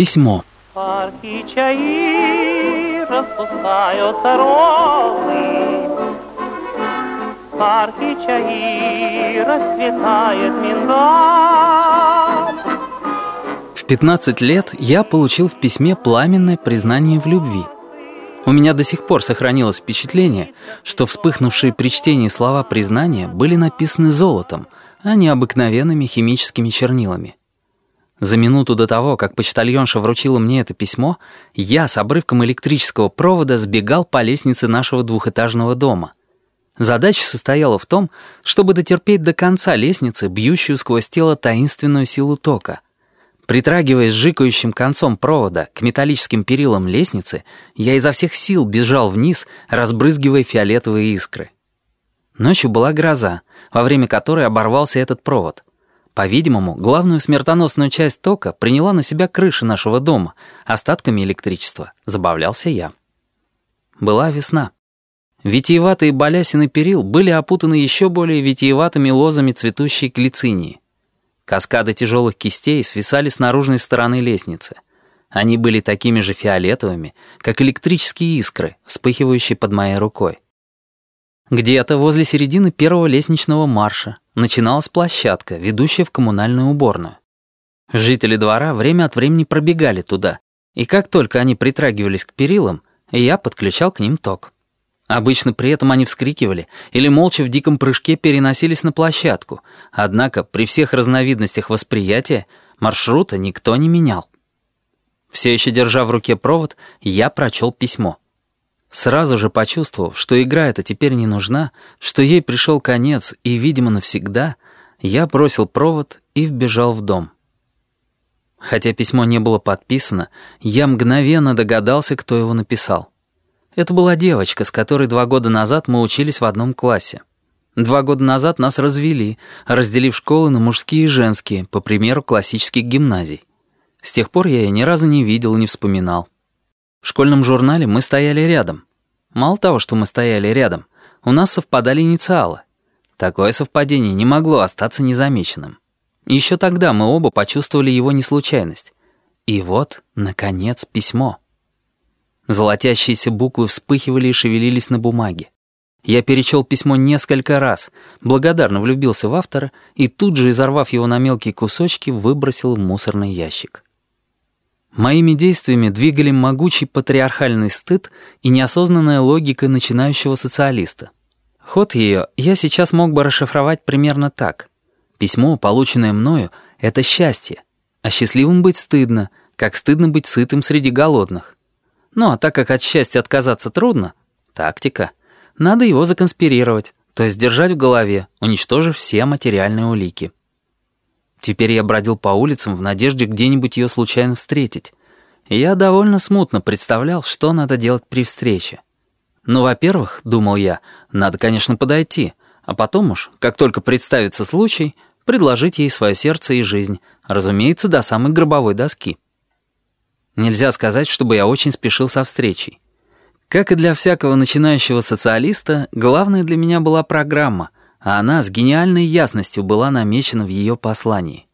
Письмо. Парки чаи распускаются розы, Парки чаи расцветает миндаль. В 15 лет я получил в письме пламенное признание в любви. У меня до сих пор сохранилось впечатление, что вспыхнувшие при чтении слова признания были написаны золотом, а не обыкновенными химическими чернилами. За минуту до того, как почтальонша вручила мне это письмо, я с обрывком электрического провода сбегал по лестнице нашего двухэтажного дома. Задача состояла в том, чтобы дотерпеть до конца лестницы, бьющую сквозь тело таинственную силу тока. Притрагиваясь жикающим концом провода к металлическим перилам лестницы, я изо всех сил бежал вниз, разбрызгивая фиолетовые искры. Ночью была гроза, во время которой оборвался этот провод — по-видимому, главную смертоносную часть тока приняла на себя крыша нашего дома. Остатками электричества забавлялся я. Была весна. Витиеватые балясины перил были опутаны еще более витиеватыми лозами цветущей глицинии. Каскады тяжелых кистей свисали с наружной стороны лестницы. Они были такими же фиолетовыми, как электрические искры, вспыхивающие под моей рукой. Где-то возле середины первого лестничного марша начиналась площадка, ведущая в коммунальную уборную. Жители двора время от времени пробегали туда, и как только они притрагивались к перилам, я подключал к ним ток. Обычно при этом они вскрикивали или молча в диком прыжке переносились на площадку, однако при всех разновидностях восприятия маршрута никто не менял. Все еще держа в руке провод, я прочел письмо. Сразу же почувствовав, что игра эта теперь не нужна, что ей пришел конец и, видимо, навсегда, я бросил провод и вбежал в дом. Хотя письмо не было подписано, я мгновенно догадался, кто его написал. Это была девочка, с которой два года назад мы учились в одном классе. Два года назад нас развели, разделив школы на мужские и женские, по примеру классических гимназий. С тех пор я ее ни разу не видел и не вспоминал. В школьном журнале мы стояли рядом. Мало того, что мы стояли рядом, у нас совпадали инициалы. Такое совпадение не могло остаться незамеченным. Еще тогда мы оба почувствовали его неслучайность. И вот, наконец, письмо. Золотящиеся буквы вспыхивали и шевелились на бумаге. Я перечел письмо несколько раз, благодарно влюбился в автора и тут же, изорвав его на мелкие кусочки, выбросил в мусорный ящик. Моими действиями двигали могучий патриархальный стыд и неосознанная логика начинающего социалиста. Ход ее я сейчас мог бы расшифровать примерно так. Письмо, полученное мною, — это счастье, а счастливым быть стыдно, как стыдно быть сытым среди голодных. Ну а так как от счастья отказаться трудно, тактика, надо его законспирировать, то есть держать в голове, уничтожив все материальные улики. Теперь я бродил по улицам в надежде где-нибудь ее случайно встретить. Я довольно смутно представлял, что надо делать при встрече. Ну, во-первых, думал я, надо, конечно, подойти, а потом уж, как только представится случай, предложить ей свое сердце и жизнь, разумеется, до самой гробовой доски. Нельзя сказать, чтобы я очень спешил со встречей. Как и для всякого начинающего социалиста, главное для меня была программа — а она с гениальной ясностью была намечена в ее послании.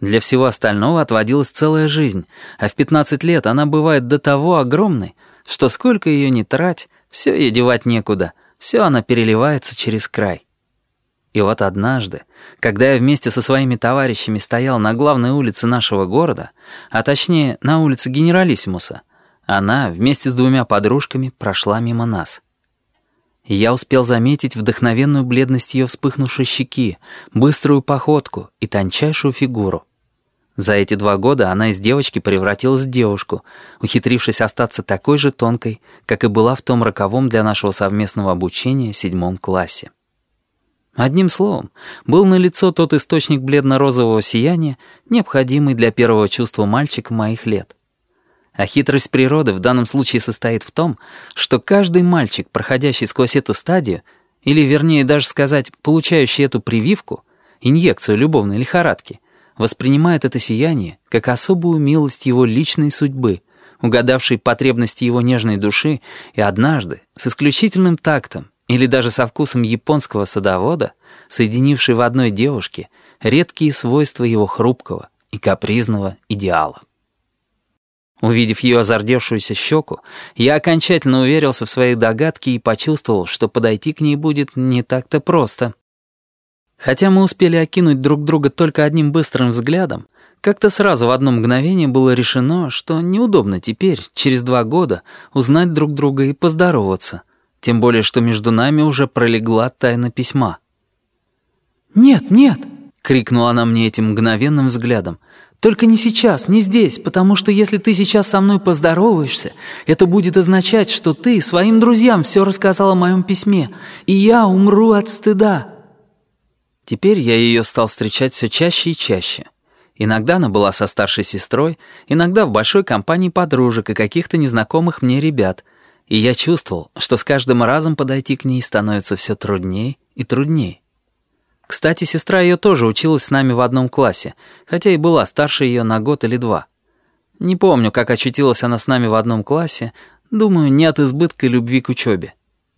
Для всего остального отводилась целая жизнь, а в 15 лет она бывает до того огромной, что сколько ее ни трать, все ей девать некуда, все она переливается через край. И вот однажды, когда я вместе со своими товарищами стоял на главной улице нашего города, а точнее на улице Генералиссимуса, она вместе с двумя подружками прошла мимо нас — я успел заметить вдохновенную бледность ее вспыхнувшей щеки, быструю походку и тончайшую фигуру. За эти два года она из девочки превратилась в девушку, ухитрившись остаться такой же тонкой, как и была в том роковом для нашего совместного обучения седьмом классе. Одним словом, был налицо тот источник бледно-розового сияния, необходимый для первого чувства мальчика моих лет. А хитрость природы в данном случае состоит в том, что каждый мальчик, проходящий сквозь эту стадию, или, вернее даже сказать, получающий эту прививку, инъекцию любовной лихорадки, воспринимает это сияние как особую милость его личной судьбы, угадавшей потребности его нежной души и однажды, с исключительным тактом или даже со вкусом японского садовода, соединивший в одной девушке редкие свойства его хрупкого и капризного идеала. Увидев ее озардевшуюся щеку, я окончательно уверился в своей догадке и почувствовал, что подойти к ней будет не так-то просто. Хотя мы успели окинуть друг друга только одним быстрым взглядом, как-то сразу в одно мгновение было решено, что неудобно теперь, через два года, узнать друг друга и поздороваться, тем более что между нами уже пролегла тайна письма. «Нет, нет!» — крикнула она мне этим мгновенным взглядом. «Только не сейчас, не здесь, потому что если ты сейчас со мной поздороваешься, это будет означать, что ты своим друзьям все рассказал о моем письме, и я умру от стыда». Теперь я ее стал встречать все чаще и чаще. Иногда она была со старшей сестрой, иногда в большой компании подружек и каких-то незнакомых мне ребят, и я чувствовал, что с каждым разом подойти к ней становится все труднее и труднее. Кстати, сестра ее тоже училась с нами в одном классе, хотя и была старше ее на год или два. Не помню, как очутилась она с нами в одном классе, думаю, не от избытка любви к учебе.